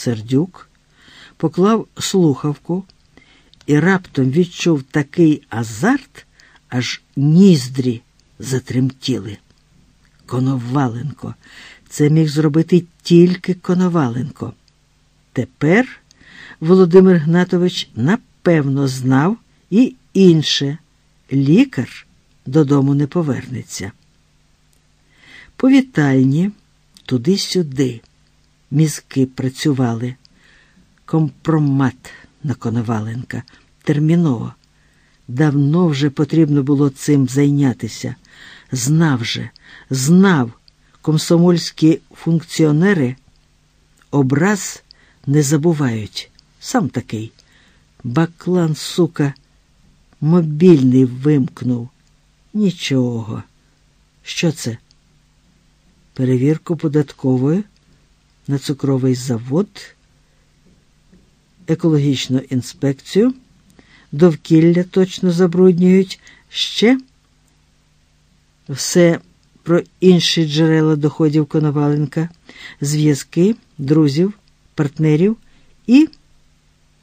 Сердюк, поклав слухавку і раптом відчув такий азарт, аж ніздрі затремтіли. Коноваленко. Це міг зробити тільки Коноваленко. Тепер Володимир Гнатович напевно знав і інше лікар додому не повернеться. По вітальні туди-сюди мізки працювали. Компромат на Коноваленка. Терміново. Давно вже потрібно було цим зайнятися. Знав же, знав, комсомольські функціонери образ не забувають. Сам такий. Баклан, сука, мобільний вимкнув. Нічого. Що це? Перевірку податкової на цукровий завод, екологічну інспекцію, довкілля точно забруднюють ще все про інші джерела доходів Коноваленка, зв'язки, друзів, партнерів і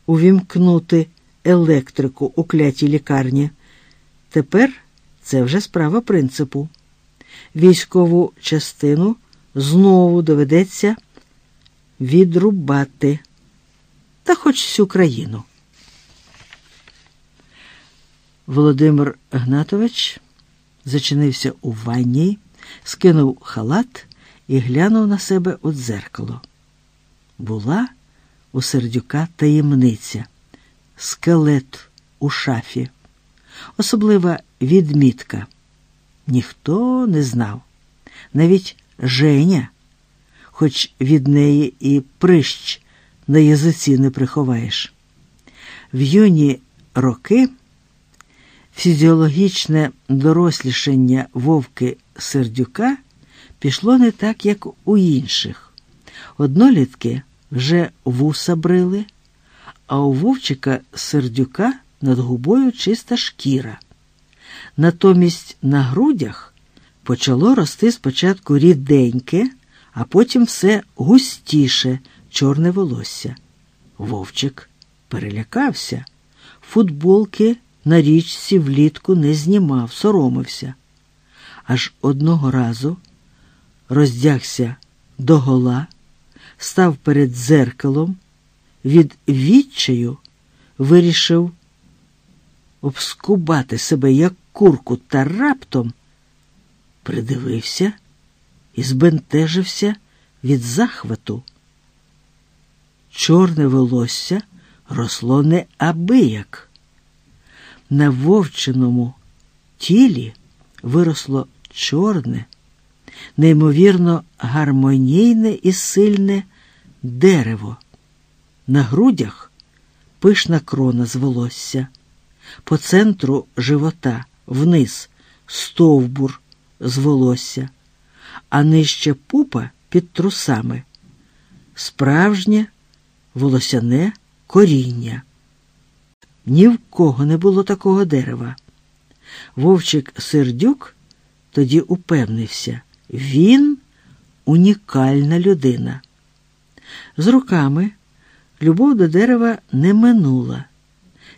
увімкнути електрику у клятій лікарні. Тепер це вже справа принципу. Військову частину знову доведеться відрубати та хоч всю країну. Володимир Гнатович зачинився у ванні, скинув халат і глянув на себе у дзеркало. Була у сердюка таємниця, скелет у шафі, особлива відмітка. Ніхто не знав, навіть Женя, хоч від неї і прищ на язиці не приховаєш. В юні роки фізіологічне дорослішання вовки сердюка пішло не так, як у інших. Однолітки вже вуса брили, а у вовчика сердюка над губою чиста шкіра. Натомість на грудях почало рости спочатку ріденьке, а потім все густіше чорне волосся. Вовчик перелякався, футболки на річці влітку не знімав, соромився. Аж одного разу роздягся догола, став перед дзеркалом, від відчаю вирішив обскубати себе як курку та раптом придивився і збентежився від захвату. Чорне волосся росло неабияк. На вовчиному тілі виросло чорне, неймовірно гармонійне і сильне дерево. На грудях пишна крона з волосся, по центру живота вниз стовбур з волосся, а нижче пупа під трусами. Справжнє волосяне коріння. Ні в кого не було такого дерева. Вовчик Сердюк тоді упевнився, він унікальна людина. З руками любов до дерева не минула.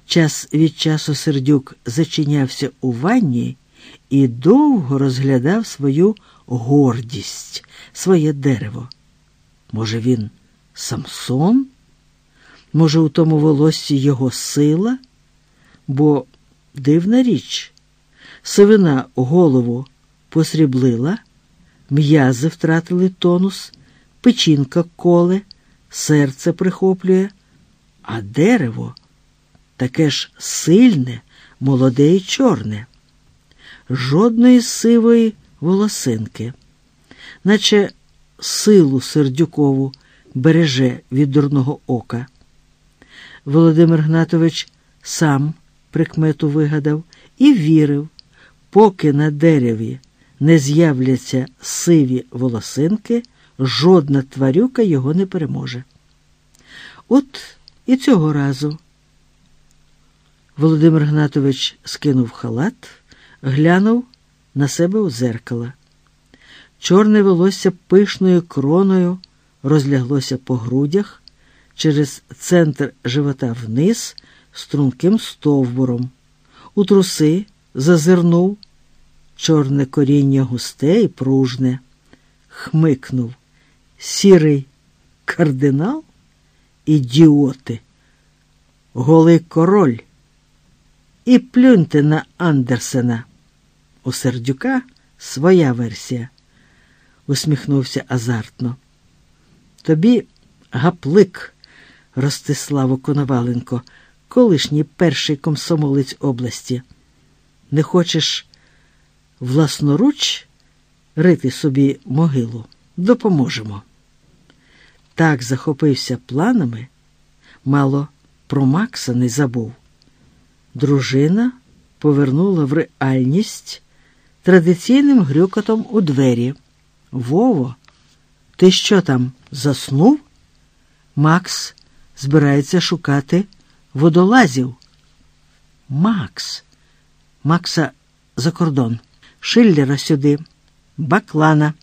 Час від часу сердюк зачинявся у ванні і довго розглядав свою гордість, своє дерево. Може, він Самсон? Може, у тому волоссі його сила? Бо дивна річ, сивина голову посріблила, м'язи втратили тонус, печінка коле, серце прихоплює, а дерево таке ж сильне, молоде і чорне, жодної сивої волосинки, наче силу сердюкову береже від дурного ока. Володимир Гнатович сам прикмету вигадав і вірив, поки на дереві не з'являться сиві волосинки, жодна тварюка його не переможе. От і цього разу Володимир Гнатович скинув халат, глянув на себе у зеркало. Чорне волосся пишною кроною розляглося по грудях, через центр живота вниз струнким стовбуром. У труси зазирнув чорне коріння густе і пружне, хмикнув сірий кардинал, ідіоти, голий король. І плюньте на Андерсена. У сердюка своя версія, усміхнувся азартно. Тобі гаплик, Ростиславо Коноваленко, колишній перший комсомолець області. Не хочеш власноруч рити собі могилу? Допоможемо. Так захопився планами, мало про Макса не забув. Дружина повернула в реальність традиційним грюкотом у двері. Вово, ти що там заснув? Макс збирається шукати водолазів. Макс, Макса за кордон, Шиллера сюди, баклана,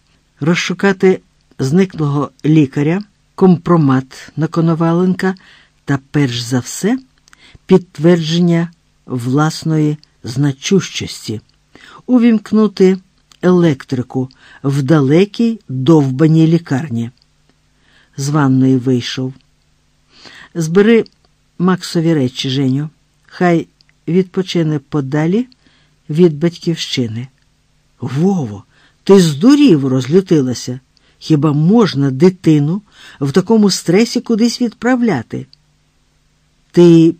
розшукати зниклого лікаря, компромат на Коноваленка та, перш за все, підтвердження власної значущості, увімкнути електрику в далекій довбаній лікарні. З ванної вийшов. Збери Максові речі, Женю, хай відпочине подалі від батьківщини. Вово, ти здурів, розлютилася. Хіба можна дитину в такому стресі кудись відправляти? Ти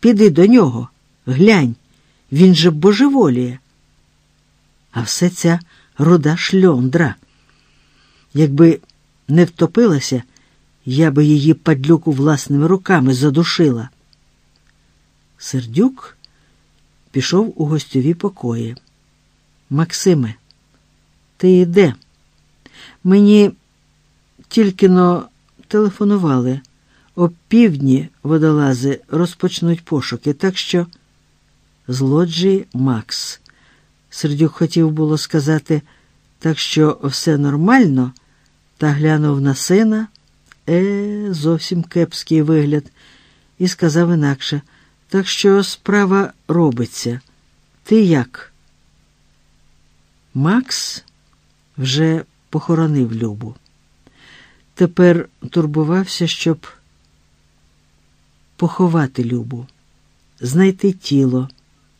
піди до нього, глянь, він же божеволіє. А все ця руда шльондра. Якби не втопилася, я би її падлюку власними руками задушила. Сердюк пішов у гостьові покої. Максиме, ти йде? Мені тільки но телефонували. О півдні водолази розпочнуть пошуки, так що злоджій Макс. Сердюк хотів було сказати, так що все нормально, та глянув на сина, е, зовсім кепський вигляд, і сказав інакше, так що справа робиться. Ти як? Макс вже похоронив Любу. Тепер турбувався, щоб поховати Любу, знайти тіло,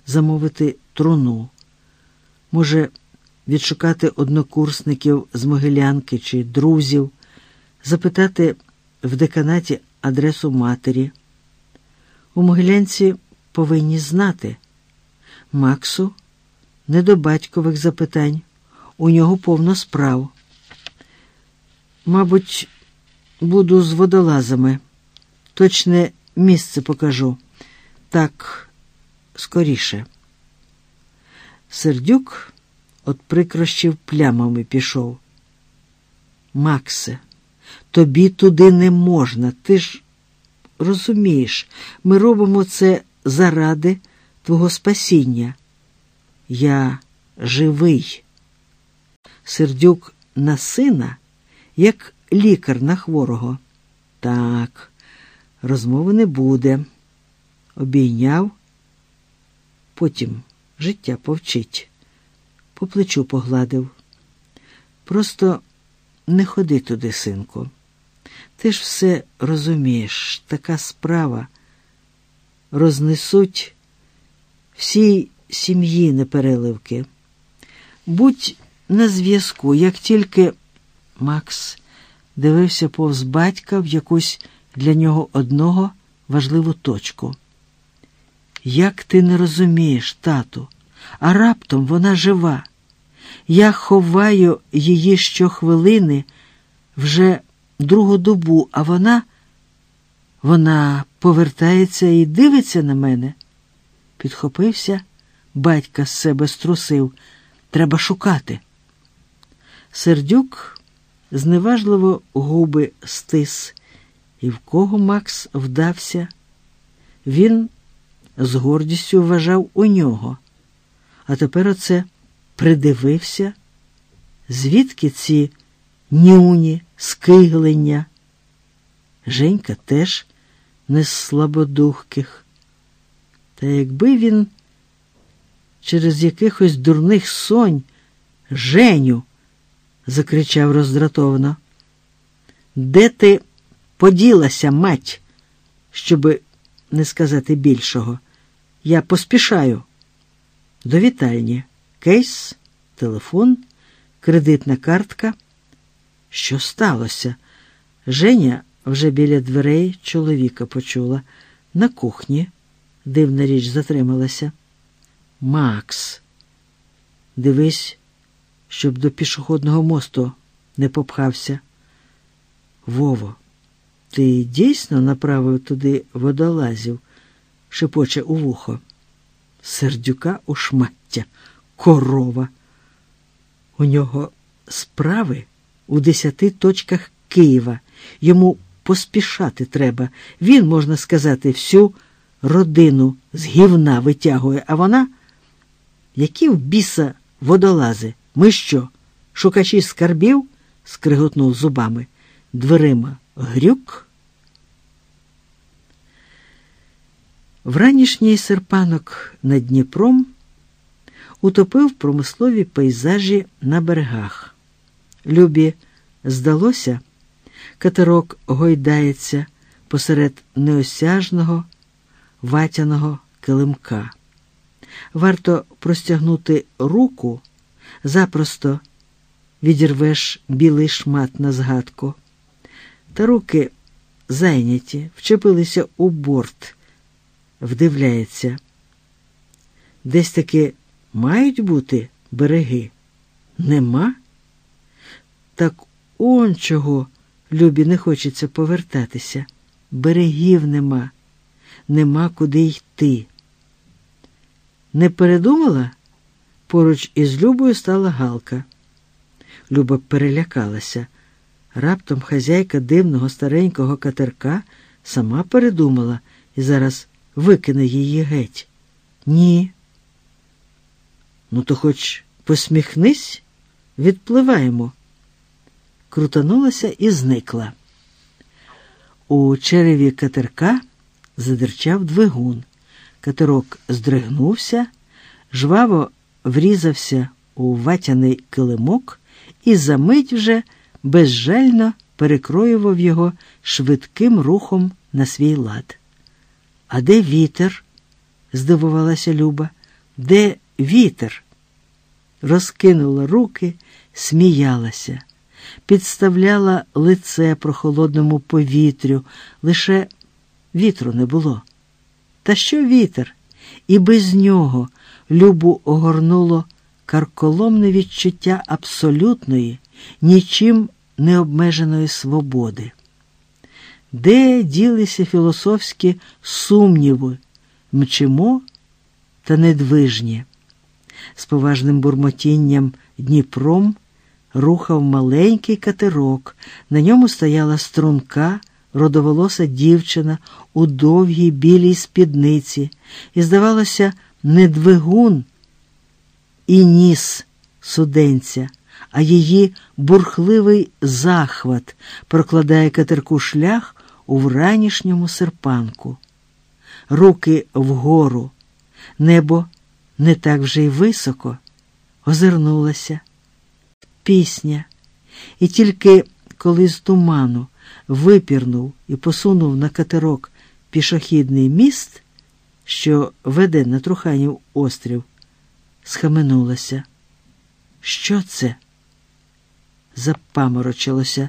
замовити труну, може, відшукати однокурсників з Могилянки чи друзів, запитати в деканаті адресу матері. У Могилянці повинні знати Максу не до батькових запитань, у нього повно справ. Мабуть, буду з водолазами. Точне місце покажу. Так, скоріше. Сердюк от прикрощів плямами пішов. Максе, тобі туди не можна. Ти ж розумієш, ми робимо це заради твого спасіння. Я живий. Сердюк на сина, як лікар на хворого. Так, розмови не буде. Обійняв, потім життя повчить, по плечу погладив. Просто не ходи туди, синку. Ти ж все розумієш, така справа рознесуть всій сім'ї непереливки. Будь на зв'язку, як тільки Макс дивився повз батька в якусь для нього одного важливу точку. Як ти не розумієш, тату, а раптом вона жива. Я ховаю її щохвилини вже другу добу, а вона вона повертається і дивиться на мене. Підхопився, батька з себе струсив. Треба шукати. Сердюк зневажливо губи стис, і в кого Макс вдався. Він з гордістю вважав у нього, а тепер оце придивився, звідки ці нюні, скиглення. Женька теж не з слабодухких. Та якби він через якихось дурних сонь Женю, закричав роздратовано. Де ти поділася, мать, щоби не сказати більшого? Я поспішаю. До вітальні. Кейс, телефон, кредитна картка. Що сталося? Женя вже біля дверей чоловіка почула. На кухні дивна річ затрималася. Макс, дивись, щоб до пішохідного мосту не попхався. Вово, ти дійсно направив туди водолазів, шепоче у вухо. Сердюка у шмаття, корова. У нього справи у десяти точках Києва. Йому поспішати треба. Він, можна сказати, всю родину з гівна витягує, а вона, які в біса водолази, ми що, шукачі скарбів? скриготнув зубами, дверима грюк. Вранішній серпанок над Дніпром утопив промислові пейзажі на берегах. Любі здалося, катерок гойдається посеред неосяжного ватяного килимка. Варто простягнути руку, запросто відірвеш білий шмат на згадку. Та руки зайняті, вчепилися у борт, вдивляється. Десь таки мають бути береги? Нема? Так он чого любі не хочеться повертатися. Берегів нема, нема куди йти. Не передумала? Поруч із Любою стала Галка. Люба перелякалася. Раптом хазяйка дивного старенького катерка сама передумала і зараз викине її геть. Ні. Ну, то хоч посміхнись, відпливаємо. Крутанулася і зникла. У череві катерка задерчав двигун. Катерок здригнувся, жваво врізався у ватяний килимок і за мить вже безжально перекроював його швидким рухом на свій лад. А де вітер? здивувалася Люба. Де вітер? Розкинула руки, сміялася, підставляла лице прохолодному повітрю, лише вітру не було. Та що вітер? І без нього Любу огорнуло карколомне відчуття абсолютної, нічим не обмеженої свободи. Де ділися філософські сумніви, мчимо та недвижні? З поважним бурмотінням Дніпром рухав маленький катерок, на ньому стояла струнка, родоволоса дівчина у довгій білій спідниці, і, здавалося, не двигун і ніс суденця, а її бурхливий захват прокладає катерку шлях у вранішньому серпанку. Руки вгору, небо не так вже й високо, озирнулася. Пісня, і тільки коли з туману випірнув і посунув на катерок пішохідний міст, що веде на Труханів острів, схаменулася. Що це? Запаморочилося,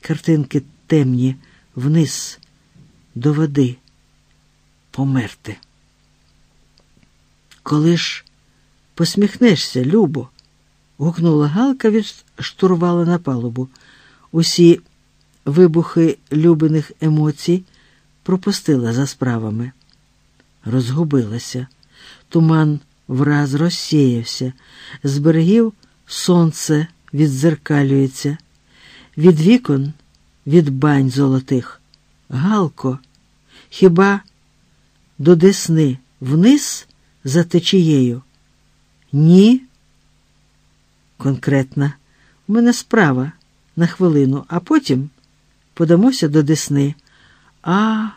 картинки темні, вниз, до води, померти. Коли ж посміхнешся, Любо, гукнула Галка від штурвала на палубу. Усі вибухи любиних емоцій пропустила за справами. Розгубилася. Туман враз розсіявся, з берегів сонце відзеркалюється, від вікон, від бань золотих. Галко, хіба до десни вниз за течією? Ні. Конкретна. У мене справа на хвилину, а потім Подамося до Десни. А,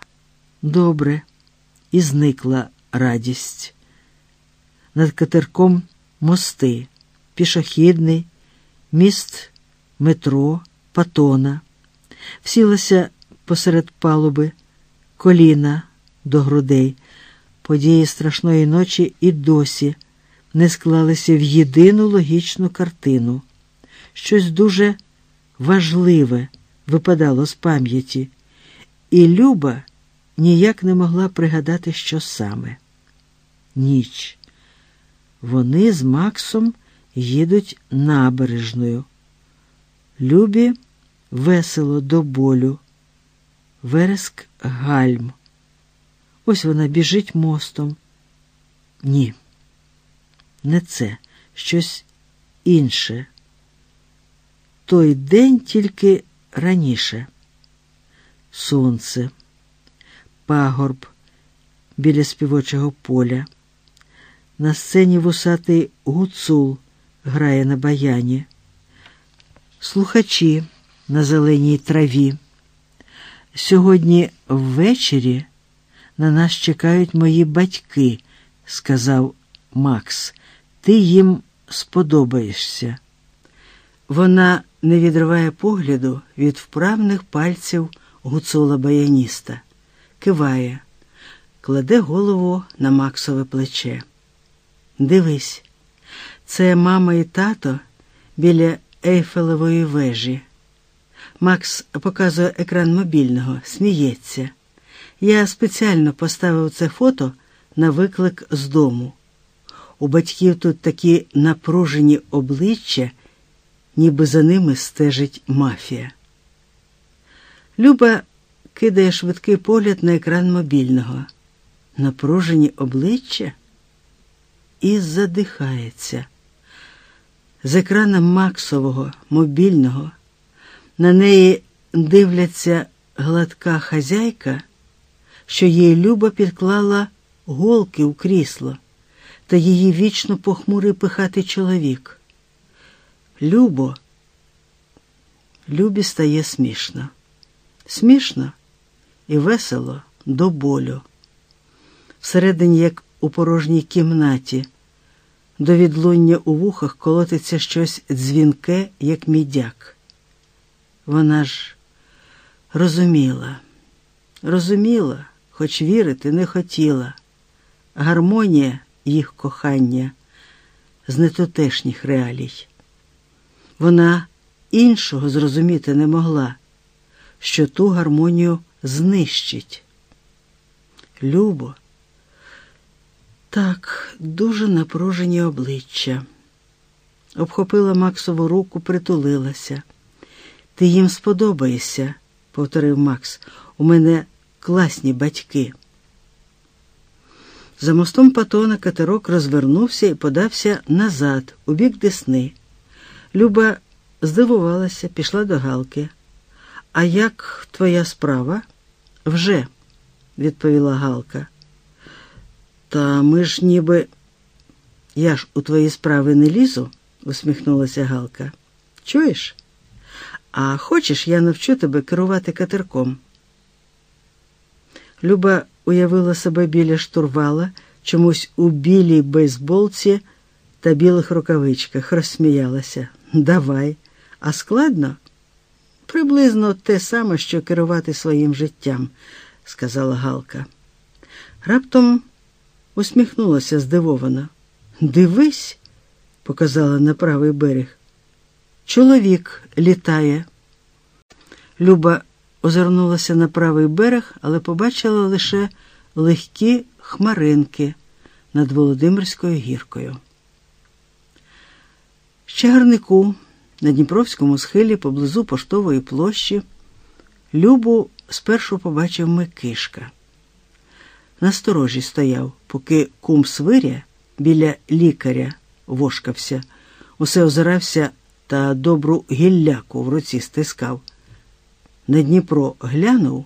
добре, і зникла радість. Над катерком мости, пішохідний, міст метро, патона, всілася посеред палуби, коліна до грудей. Події страшної ночі і досі не склалися в єдину логічну картину. Щось дуже важливе випадало з пам'яті, і Люба ніяк не могла пригадати, що саме. Ніч. Вони з Максом їдуть набережною. Любі весело до болю, вереск гальм. Ось вона біжить мостом. Ні, не це, щось інше. Той день тільки раніше. Сонце, пагорб біля співочого поля. На сцені вусатий гуцул грає на баяні. Слухачі на зеленій траві. Сьогодні ввечері на нас чекають мої батьки, сказав Макс. Ти їм сподобаєшся. Вона не відриває погляду від вправних пальців гуцула баяніста, киває, кладе голову на Максове плече. Дивись, це мама і тато біля Ейфелевої вежі. Макс показує екран мобільного, сміється. Я спеціально поставив це фото на виклик з дому. У батьків тут такі напружені обличчя, ніби за ними стежить мафія. Люба кидає швидкий погляд на екран мобільного. Напружені обличчя і задихається. З екрана Максового мобільного на неї дивляться гладка хазяйка, що їй Люба підклала голки у крісло, та її вічно похмурий пихатий чоловік. Любо, Любі стає смішно. Смішно і весело до болю. Всередині, як у порожній кімнаті, до відлуння у вухах колотиться щось дзвінке, як мідяк. Вона ж розуміла, розуміла, хоч вірити не хотіла. Гармонія їх кохання з нетутешніх реалій. Вона іншого зрозуміти не могла, що ту гармонію знищить. Любо, так, дуже напружені обличчя. Обхопила Максову руку, притулилася. Ти їм сподобаєшся, повторив Макс. У мене класні батьки. За мостом Патона катерок розвернувся і подався назад, у бік Десни. Люба здивувалася, пішла до Галки. А як твоя справа? Вже, відповіла Галка. Та ми ж ніби. Я ж у твої справи не лізу, усміхнулася Галка. Чуєш? А хочеш, я навчу тебе керувати катерком? Люба уявила себе біля штурвала, чомусь у білій бейсболці та білих рукавичках, розсміялася. Давай, а складно? Приблизно те саме, що керувати своїм життям, сказала Галка. Раптом усміхнулася здивовано. Дивись, показала на правий берег. Чоловік літає. Люба озирнулася на правий берег, але побачила лише легкі хмаринки над Володимирською гіркою. З чагарнику на Дніпровському схилі поблизу поштової площі Любу спершу побачив Микишка. Насторожі стояв, поки кум свиря біля лікаря вошкався, усе озирався та добру гілляку в руці стискав. На Дніпро глянув.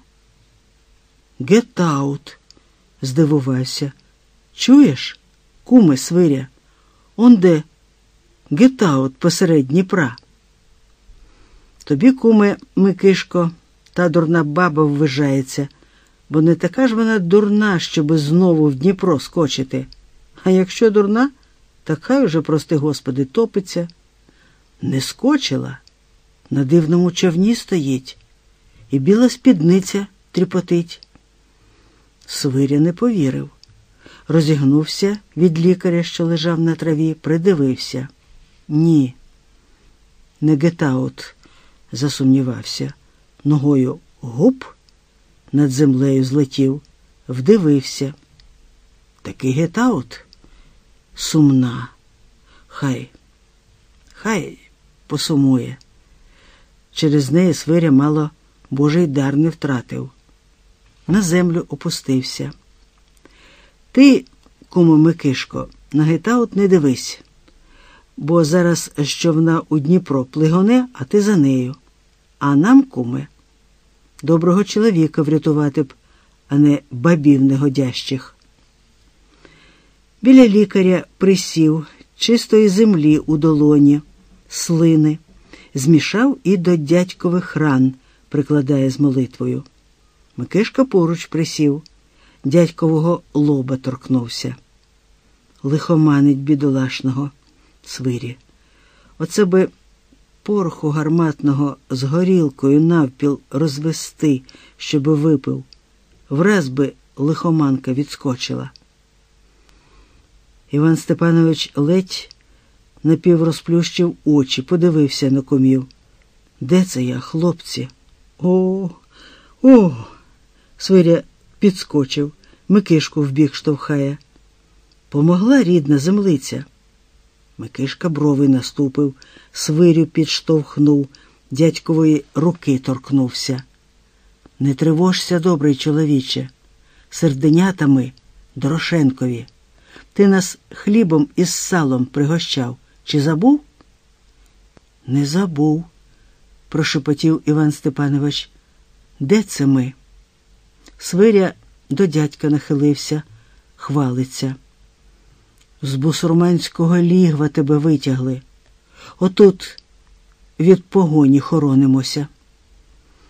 Гетаут, здивувався. Чуєш, куме свиря, он де гетаут посеред Дніпра. Тобі, куме, Микишко, та дурна баба ввижається, бо не така ж вона дурна, щоби знову в Дніпро скочити. А якщо дурна, так хай уже, прости Господи, топиться. Не скочила, на дивному човні стоїть, і біла спідниця тріпотить. Свиря не повірив. Розігнувся від лікаря, що лежав на траві, придивився. Ні, не гетаут, засумнівався. Ногою гуп над землею злетів, вдивився. Такий гетаут сумна. Хай, хай посумує. Через неї свиря мало божий дар не втратив. На землю опустився. Ти, кому Микишко, на гетаут не дивись, бо зараз човна у Дніпро плигоне, а ти за нею. А нам, куме, доброго чоловіка врятувати б, а не бабів негодящих. Біля лікаря присів чистої землі у долоні, слини, змішав і до дядькових ран, прикладає з молитвою. Микишка поруч присів, дядькового лоба торкнувся. Лихоманить бідолашного свирі. Оце би пороху гарматного з горілкою навпіл розвести, щоби випив. Враз би лихоманка відскочила. Іван Степанович ледь напіврозплющив очі, подивився на комів. Де це я, хлопці? О, о. Свиря підскочив, Микишку вбік штовхає. Помогла рідна землиця. Микишка брови наступив, свирю підштовхнув, дядькової руки торкнувся. Не тривожся, добрий чоловіче, серденятами Дорошенкові. Ти нас хлібом із салом пригощав. Чи забув? Не забув, прошепотів Іван Степанович. Де це ми? Свиря до дядька нахилився, хвалиться. З бусурманського лігва тебе витягли. Отут від погоні хоронимося.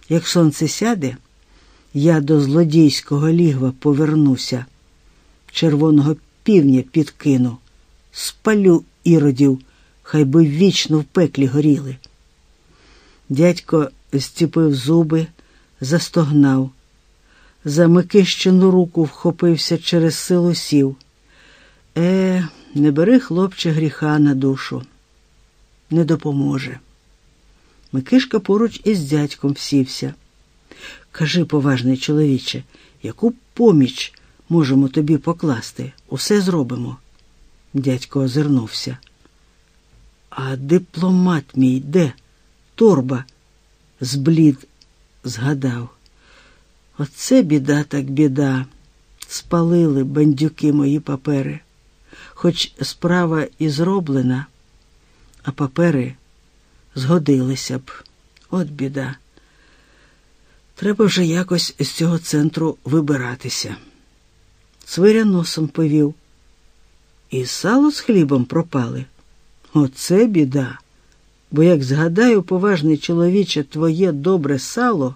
Як сонце сяде, я до злодійського лігва повернуся, червоного півня підкину, спалю іродів, хай би вічно в пеклі горіли. Дядько зціпив зуби, застогнав. За Микищину руку вхопився через силу сів. Е, не бери, хлопче, гріха на душу, не допоможе. Микишка поруч із дядьком сівся. Кажи, поважний чоловіче, яку поміч можемо тобі покласти? Усе зробимо. Дядько озирнувся. А дипломат мій де? Торба, зблід, згадав. Оце біда так біда. Спалили бандюки мої папери. Хоч справа і зроблена, а папери згодилися б. От біда. Треба вже якось з цього центру вибиратися. Свиря носом повів. І сало з хлібом пропали. Оце біда. Бо як згадаю, поважний чоловіче, твоє добре сало,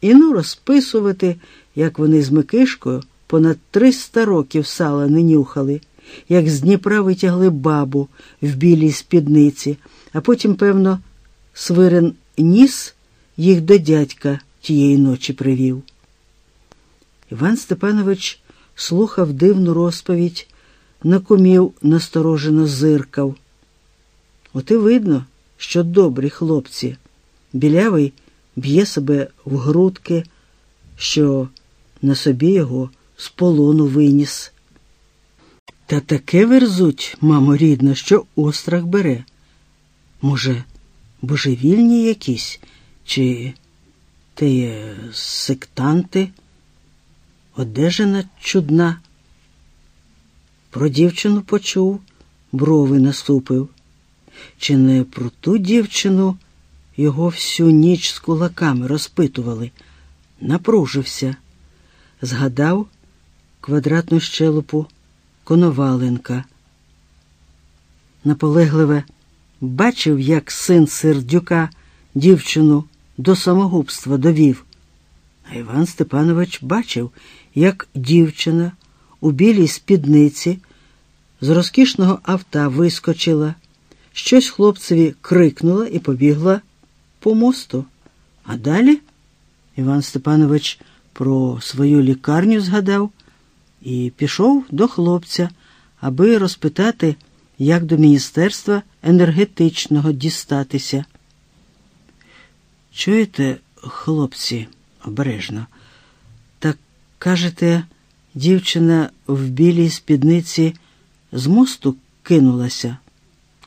і ну розписувати, як вони з Микишкою понад триста років сала не нюхали, як з Дніпра витягли бабу в білій спідниці, а потім, певно, свирен ніс їх до дядька тієї ночі привів. Іван Степанович слухав дивну розповідь, на кумів насторожено зиркав. От і видно, що добрі хлопці. Білявий б'є себе в грудки, що на собі його з полону виніс. Та таке верзуть, мамо рідна, що острах бере. Може, божевільні якісь, чи те сектанти, одежина чудна. Про дівчину почув, брови наступив. Чи не про ту дівчину його всю ніч з кулаками розпитували? Напружився, згадав квадратну щелепу Коноваленка. Наполегливе бачив, як син сердюка дівчину до самогубства довів. А Іван Степанович бачив, як дівчина у білій спідниці з розкішного авта вискочила, щось хлопцеві крикнула і побігла по мосту. А далі Іван Степанович про свою лікарню згадав і пішов до хлопця, аби розпитати, як до Міністерства енергетичного дістатися. Чуєте, хлопці, обережно, так кажете, дівчина в білій спідниці з мосту кинулася?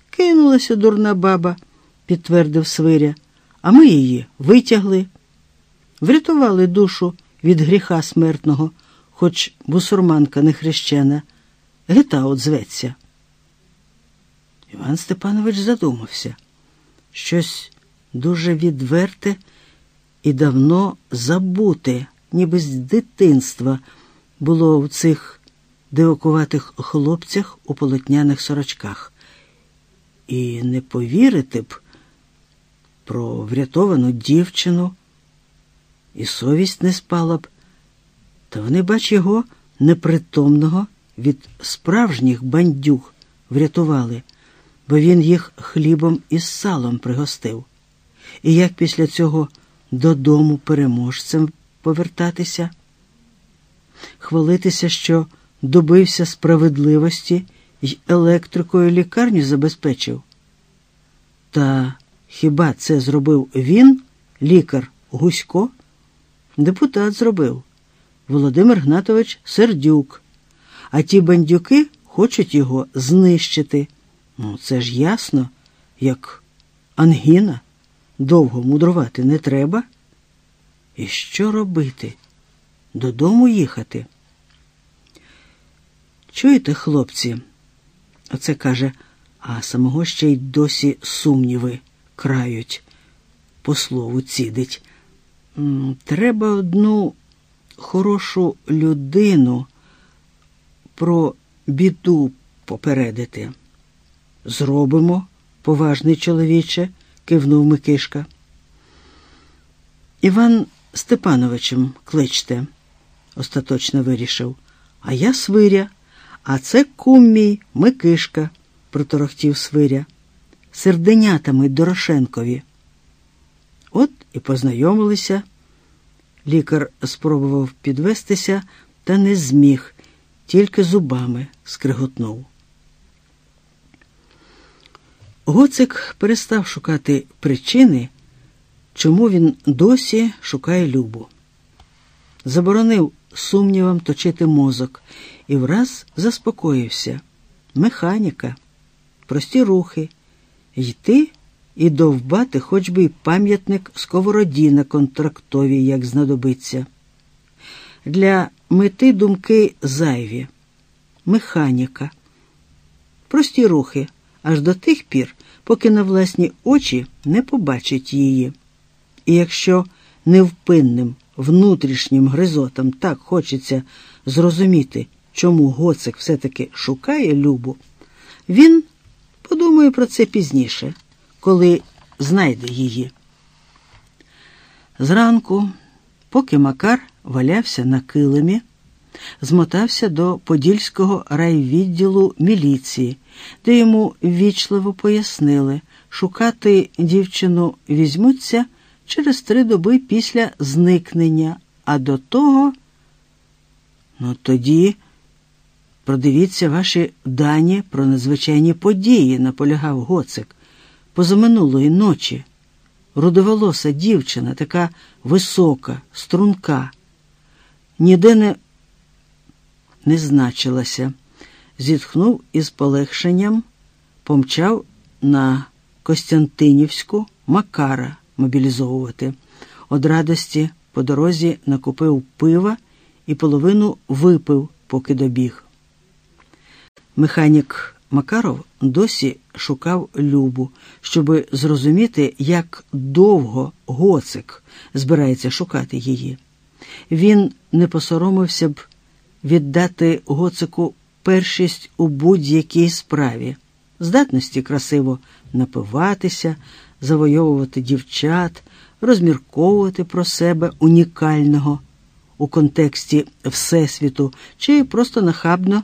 Кинулася дурна баба, підтвердив Свиря, а ми її витягли, врятували душу від гріха смертного, хоч бусурманка не хрещена, гета от зветься. Іван Степанович задумався. Щось дуже відверте і давно забуте, ніби з дитинства, було в цих дивакуватих хлопцях у полотняних сорочках. І не повірити б про врятовану дівчину, і совість не спала б, та вони, бач, його непритомного від справжніх бандюг врятували, бо він їх хлібом із салом пригостив. І як після цього додому переможцем повертатися, хвалитися, що добився справедливості й електрикою лікарню забезпечив. Та хіба це зробив він, лікар Гусько? Депутат зробив Володимир Гнатович Сердюк, а ті бандюки хочуть його знищити. Ну, це ж ясно, як ангіна. Довго мудрувати не треба. І що робити? Додому їхати? Чуєте, хлопці? Оце каже, а самого ще й досі сумніви крають, по слову цідить. Треба одну хорошу людину про біду попередити. Зробимо, поважний чоловіче кивнув Микишка. Іван Степановичем кличте, остаточно вирішив. А я свиря, а це кум мій Микишка, проторохтів свиря, серденятами Дорошенкові. От і познайомилися. Лікар спробував підвестися, та не зміг, тільки зубами скриготнув. Гоцик перестав шукати причини, чому він досі шукає Любу. Заборонив сумнівам точити мозок і враз заспокоївся. Механіка, прості рухи, йти і довбати хоч би й пам'ятник сковороді на контрактовій, як знадобиться. Для мети думки зайві, механіка, прості рухи аж до тих пір, поки на власні очі не побачить її. І якщо невпинним внутрішнім гризотам так хочеться зрозуміти, чому Гоцик все-таки шукає Любу, він подумає про це пізніше, коли знайде її. Зранку, поки Макар валявся на килимі, змотався до Подільського райвідділу міліції, де йому ввічливо пояснили, шукати дівчину візьмуться через три доби після зникнення, а до того, ну тоді продивіться ваші дані про надзвичайні події, наполягав Гоцик. Позаминулої ночі. Рудоволоса дівчина, така висока, струнка, ніде не не значилася. Зітхнув із полегшенням, помчав на Костянтинівську Макара мобілізовувати. Од радості по дорозі накупив пива і половину випив, поки добіг. Механік Макаров досі шукав Любу, щоби зрозуміти, як довго гоцик збирається шукати її. Він не посоромився б віддати гоцику першість у будь-якій справі, здатності красиво напиватися, завойовувати дівчат, розмірковувати про себе унікального у контексті Всесвіту, чи просто нахабно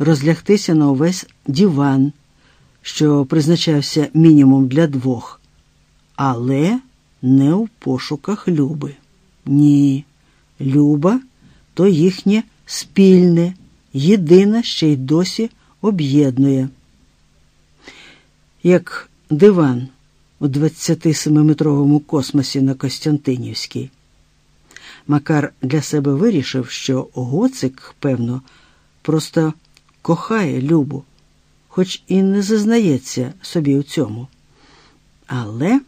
розлягтися на увесь діван, що призначався мінімум для двох, але не у пошуках Люби. Ні, Люба то їхнє спільне, єдине ще й досі об'єднує. Як диван у 27-метровому космосі на Костянтинівській. Макар для себе вирішив, що Гоцик, певно, просто кохає Любу, хоч і не зазнається собі у цьому. Але